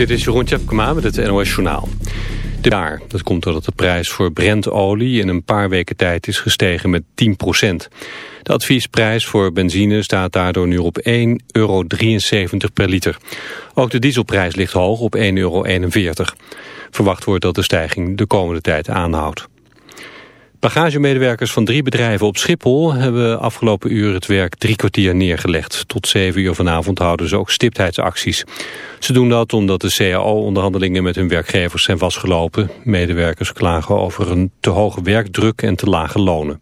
Dit is Jeroen Tjepkema met het NOS Journaal. Daar, dat komt doordat de prijs voor Brentolie in een paar weken tijd is gestegen met 10% De adviesprijs voor benzine staat daardoor nu op 1,73 euro per liter. Ook de dieselprijs ligt hoog op 1,41 euro. Verwacht wordt dat de stijging de komende tijd aanhoudt. Bagagemedewerkers van drie bedrijven op Schiphol hebben afgelopen uur het werk drie kwartier neergelegd. Tot zeven uur vanavond houden ze ook stiptheidsacties. Ze doen dat omdat de CAO-onderhandelingen met hun werkgevers zijn vastgelopen. Medewerkers klagen over een te hoge werkdruk en te lage lonen.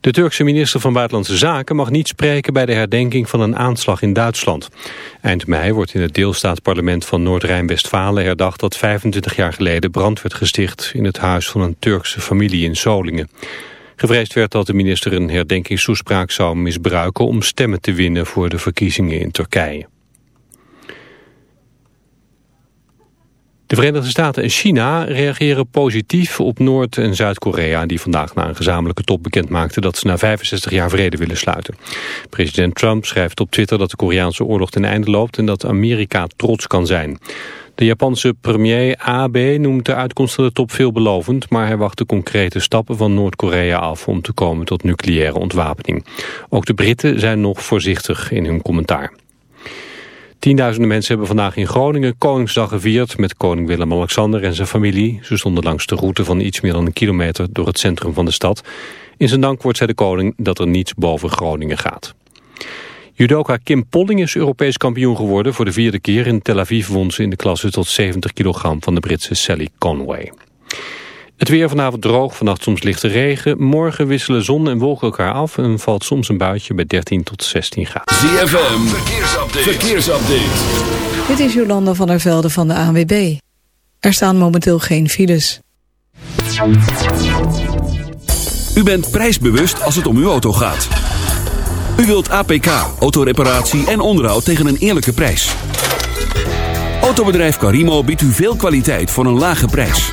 De Turkse minister van Buitenlandse Zaken mag niet spreken bij de herdenking van een aanslag in Duitsland. Eind mei wordt in het deelstaatsparlement van Noord-Rijn-Westfalen herdacht dat 25 jaar geleden brand werd gesticht in het huis van een Turkse familie in Solingen. Gevreesd werd dat de minister een herdenkingstoespraak zou misbruiken om stemmen te winnen voor de verkiezingen in Turkije. De Verenigde Staten en China reageren positief op Noord- en Zuid-Korea... die vandaag na een gezamenlijke top bekendmaakten... dat ze na 65 jaar vrede willen sluiten. President Trump schrijft op Twitter dat de Koreaanse oorlog ten einde loopt... en dat Amerika trots kan zijn. De Japanse premier Abe noemt de uitkomst van de top veelbelovend... maar hij wacht de concrete stappen van Noord-Korea af... om te komen tot nucleaire ontwapening. Ook de Britten zijn nog voorzichtig in hun commentaar. Tienduizenden mensen hebben vandaag in Groningen Koningsdag gevierd met koning Willem-Alexander en zijn familie. Ze stonden langs de route van iets meer dan een kilometer door het centrum van de stad. In zijn dank wordt zei de koning dat er niets boven Groningen gaat. Judoka Kim Polling is Europees kampioen geworden voor de vierde keer. In Tel Aviv won ze in de klasse tot 70 kilogram van de Britse Sally Conway. Het weer vanavond droog, vannacht soms lichte regen. Morgen wisselen zon en wolken elkaar af en valt soms een buitje bij 13 tot 16 graden. ZFM, verkeersupdate. verkeersupdate. Dit is Jolanda van der Velde van de ANWB. Er staan momenteel geen files. U bent prijsbewust als het om uw auto gaat. U wilt APK, autoreparatie en onderhoud tegen een eerlijke prijs. Autobedrijf Carimo biedt u veel kwaliteit voor een lage prijs.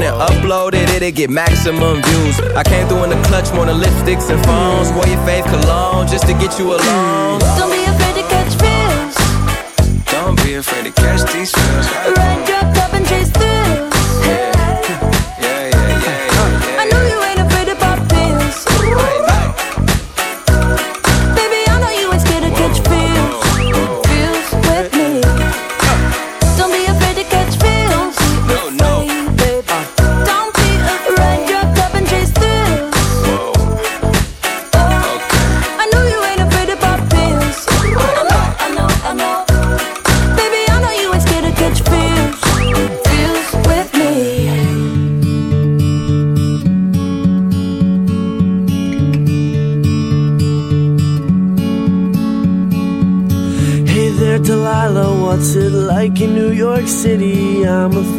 and upload it, it'll get maximum views. I came through in the clutch more than lipsticks and phones. Wore your faith cologne just to get you alone. Don't be afraid to catch feels. Don't be afraid to catch these feels. Ride your cup and chase thrills.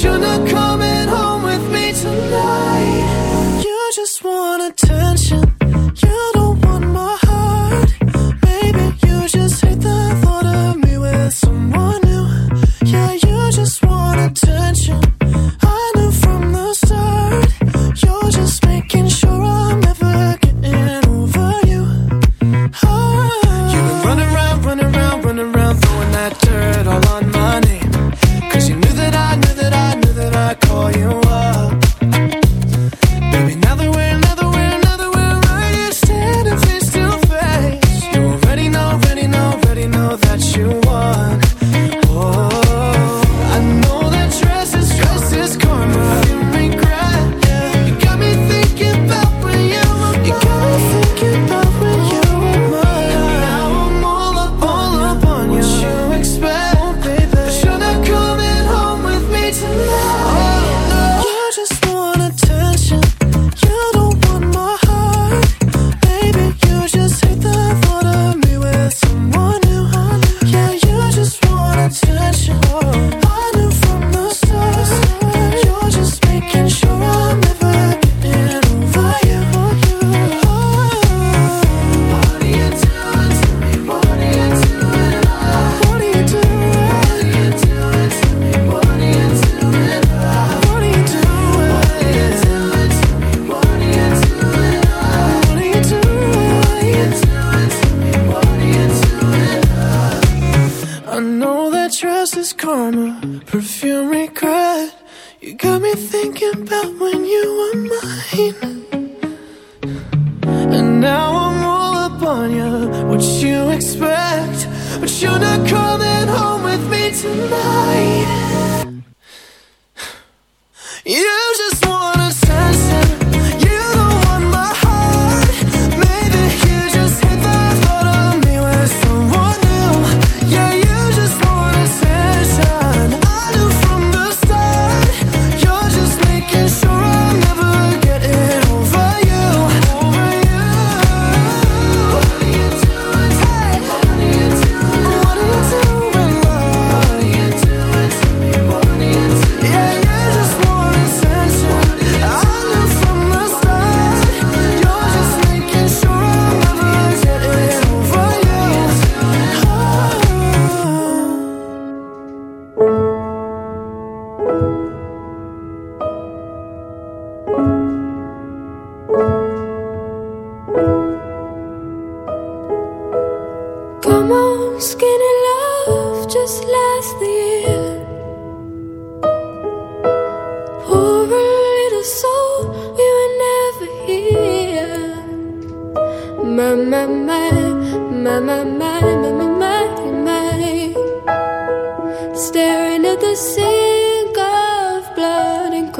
shouldn't have coming home with me tonight. You just want attention.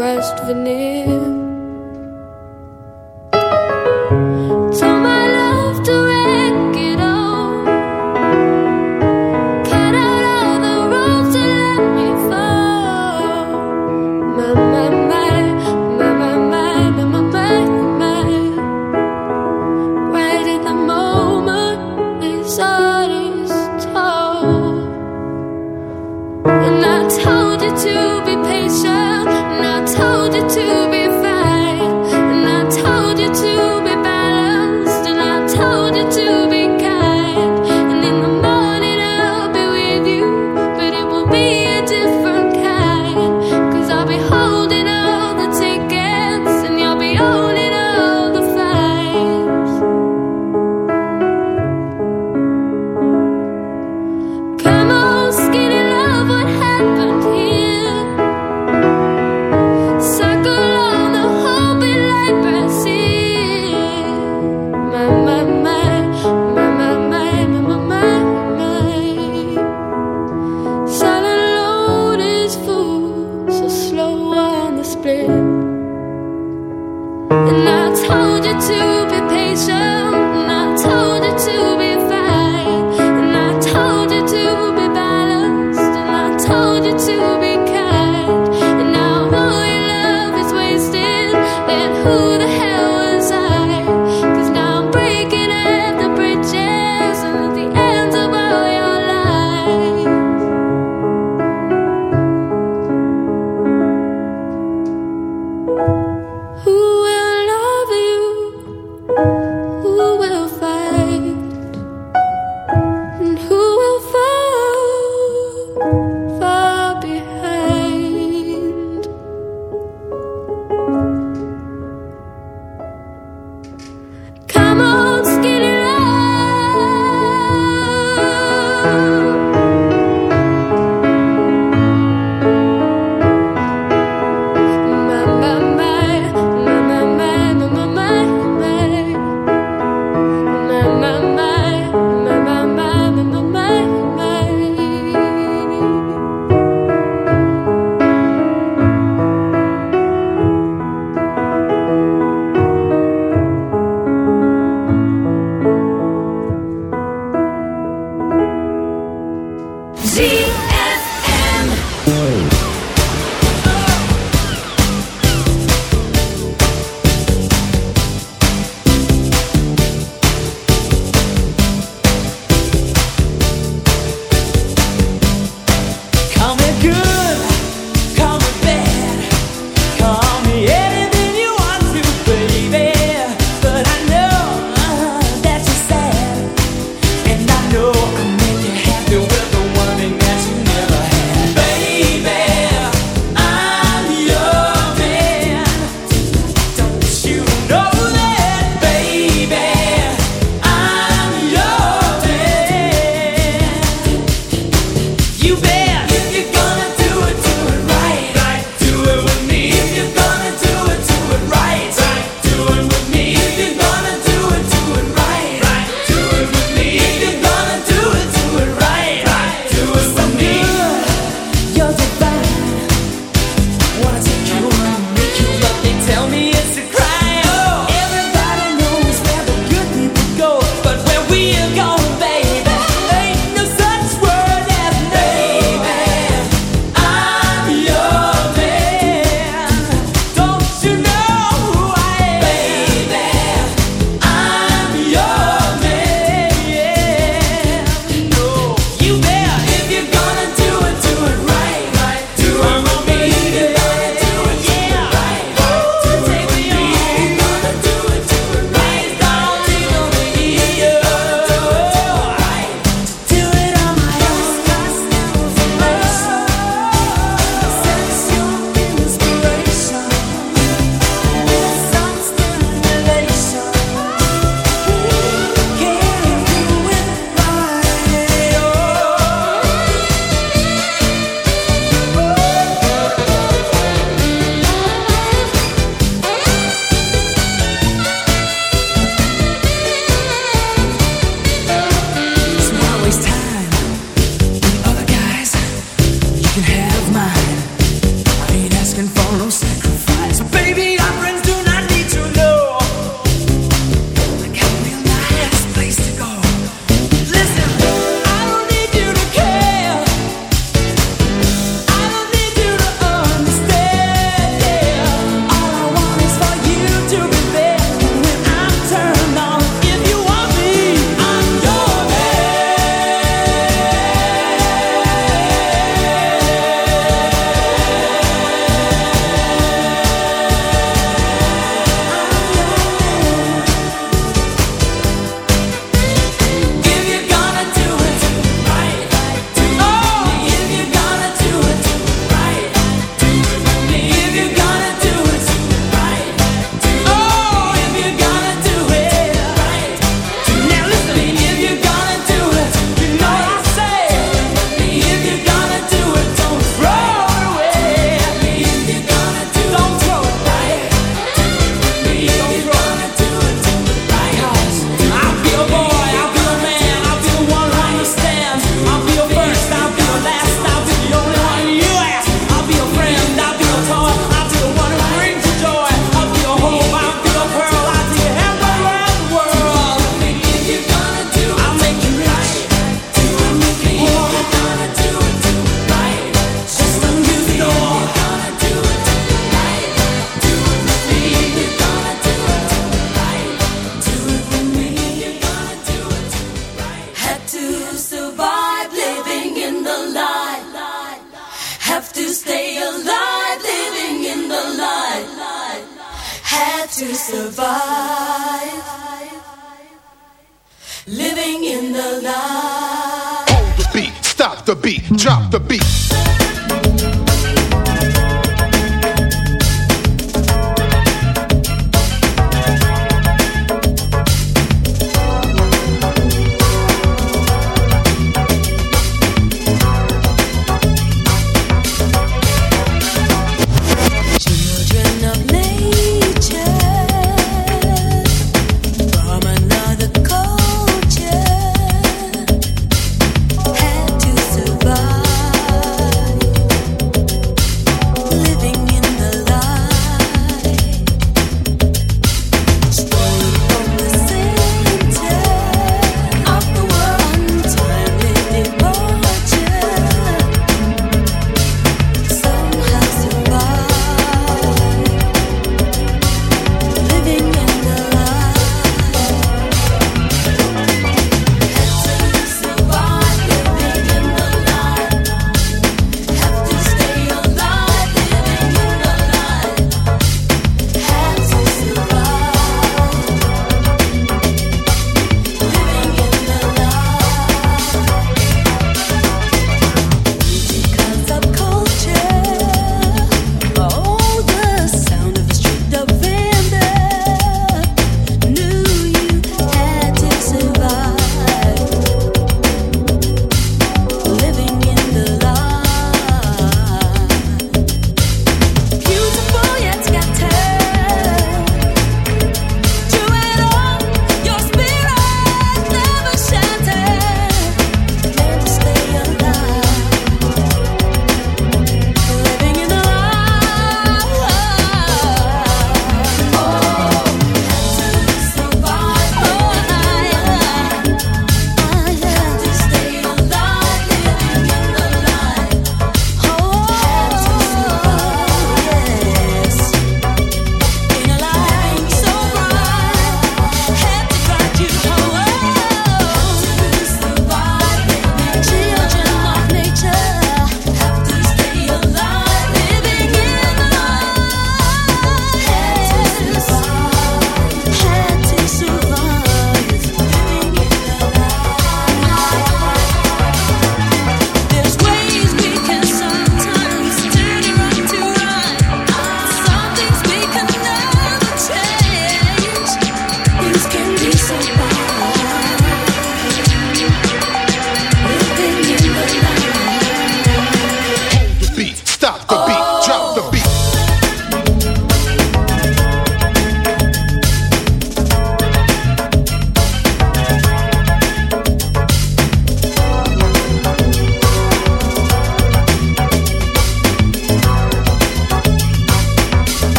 crushed veneer.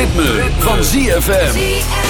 ritme, van ZFM.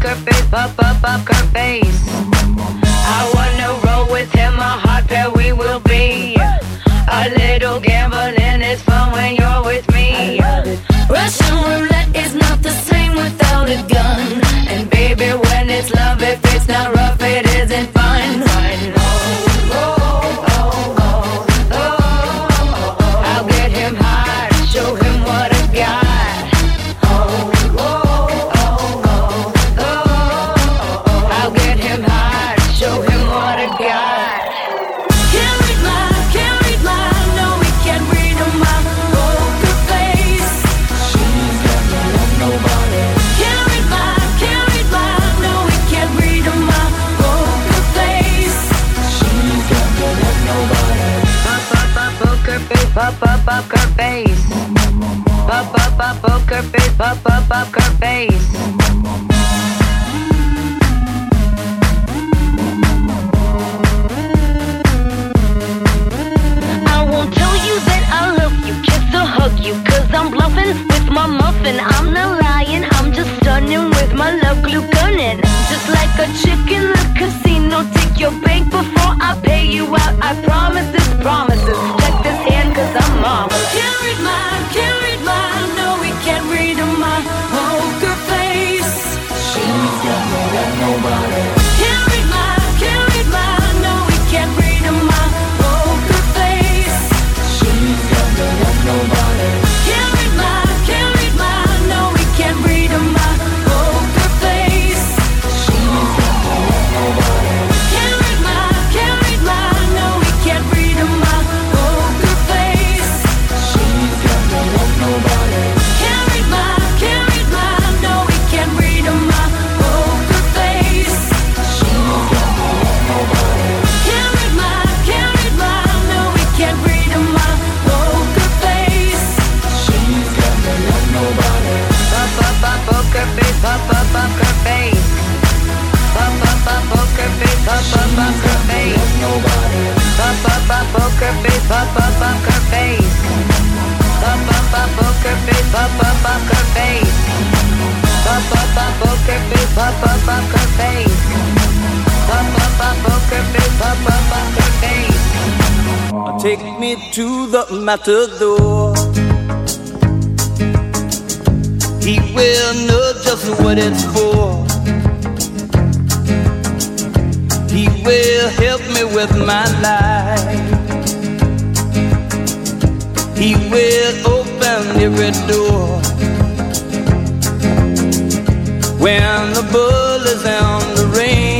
fuck her face, fuck, fuck, fuck her face. I wanna roll with him, a hot pair we will be. A little gambling is fun when you're with me. Russian roulette is not the same without a gun. And baby, when it's love, if it's not up poker face, pop up poker face. I won't tell you that I love you, kiss or hug you, cause I'm bluffing with my muffin. I'm not lying, I'm just stunning with my love glue gunning. Just like a chick in the casino, take your bank before I pay you out. I promise this promises. Check this hand, cause I'm. Can't read my, like nobody. Take me to the matador. He will know just what it's for. He will help me with my life. He will open every door. When the bull is on the ring,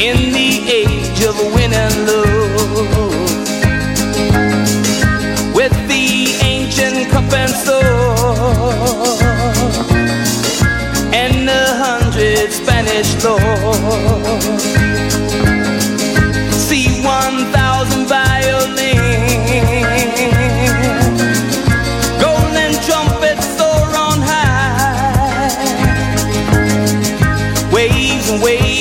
in the age of win and lose with the ancient cup and sword and a hundred Spanish lords. See one thousand violins, golden trumpets high, waves and waves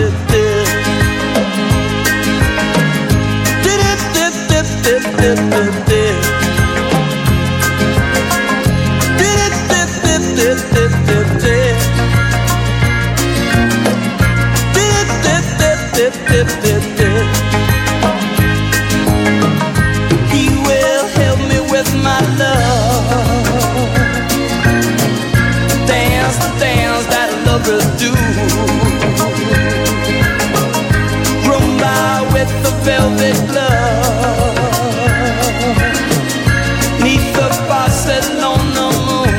Dip, dip, velvet glove Neath the Barcelona moon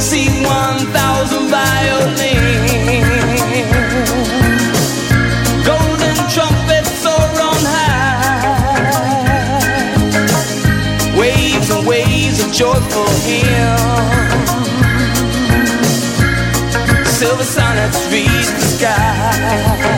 See one thousand violins. Golden trumpets soar on high. Waves and waves of joyful hymns. Silver sonnets reach the sky.